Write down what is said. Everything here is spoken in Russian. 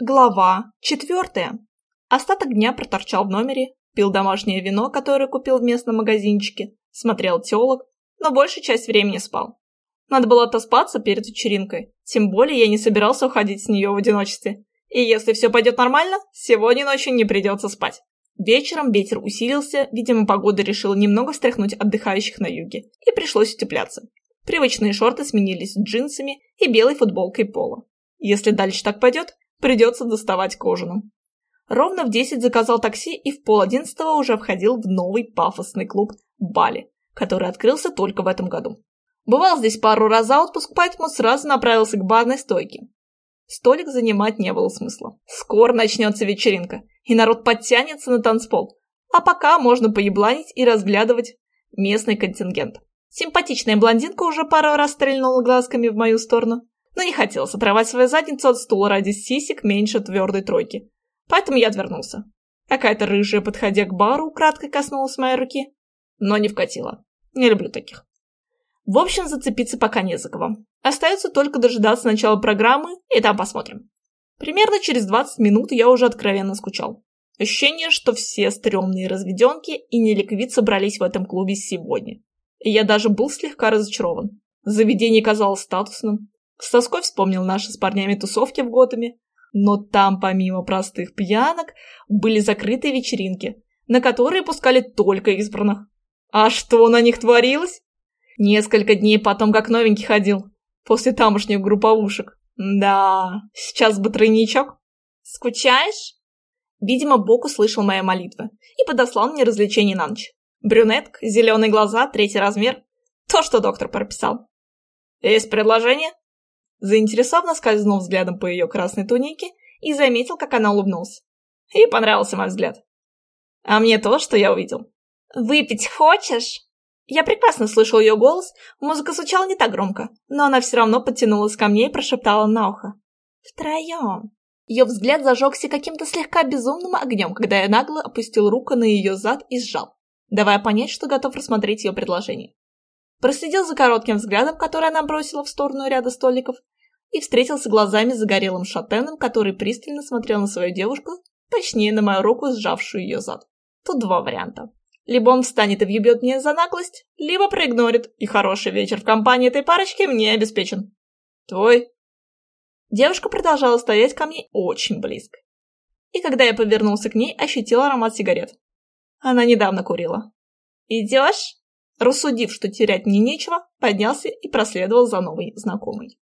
Глава четвертая. Остаток дня проторчал в номере, пил домашнее вино, которое купил в местном магазинчике, смотрел телок, но большую часть времени спал. Надо было отоспаться перед вечеринкой, тем более я не собирался уходить с нее в одиночестве. И если все пойдет нормально, сегодня ночью не придется спать. Вечером ветер усилился, видимо, погода решила немного встряхнуть отдыхающих на юге, и пришлось утепляться. Привычные шорты сменились джинсами и белой футболкой пола. Если дальше так пойдет, Придется доставать к ужину. Ровно в 10 заказал такси и в пол одиннадцатого уже входил в новый пафосный клуб «Бали», который открылся только в этом году. Бывал здесь пару раз за отпуск, поэтому сразу направился к барной стойке. Столик занимать не было смысла. Скоро начнется вечеринка, и народ подтянется на танцпол. А пока можно поебланить и разглядывать местный контингент. Симпатичная блондинка уже пару раз стрельнула глазками в мою сторону но не хотелось отрывать свою задницу от стула ради сисек меньше твердой тройки. Поэтому я отвернулся. Какая-то рыжая, подходя к бару, кратко коснулась моей руки, но не вкатила. Не люблю таких. В общем, зацепиться пока не за кого. Остается только дожидаться начала программы, и там посмотрим. Примерно через 20 минут я уже откровенно скучал. Ощущение, что все стрёмные разведенки и неликвид собрались в этом клубе сегодня. И я даже был слегка разочарован. Заведение казалось статусным, с тоской вспомнил наши с парнями тусовки в Готэме. Но там, помимо простых пьянок, были закрытые вечеринки, на которые пускали только избранных. А что на них творилось? Несколько дней потом как новенький ходил, после тамошних групповушек. Да, сейчас бы тройничок. Скучаешь? Видимо, Бог услышал мои молитвы и подослал мне развлечений на ночь. Брюнетка, зеленые глаза, третий размер. То, что доктор прописал. Есть предложение? Заинтересованно скользнул взглядом по ее красной тунике и заметил, как она улыбнулась. И понравился мой взгляд. А мне то, что я увидел. «Выпить хочешь?» Я прекрасно слышал ее голос, музыка звучала не так громко, но она все равно подтянулась ко мне и прошептала на ухо. «Втроем». Ее взгляд зажегся каким-то слегка безумным огнем, когда я нагло опустил руку на ее зад и сжал, давая понять, что готов рассмотреть ее предложение. Проследил за коротким взглядом, который она бросила в сторону ряда столиков, и встретился глазами с загорелым шатеном, который пристально смотрел на свою девушку, точнее на мою руку, сжавшую ее зад. Тут два варианта. Либо он встанет и въебет мне за наглость, либо проигнорит, и хороший вечер в компании этой парочки мне обеспечен. Твой. Девушка продолжала стоять ко мне очень близко. И когда я повернулся к ней, ощутил аромат сигарет. Она недавно курила. «Идешь?» Рассудив, что терять мне нечего, поднялся и проследовал за новой знакомой.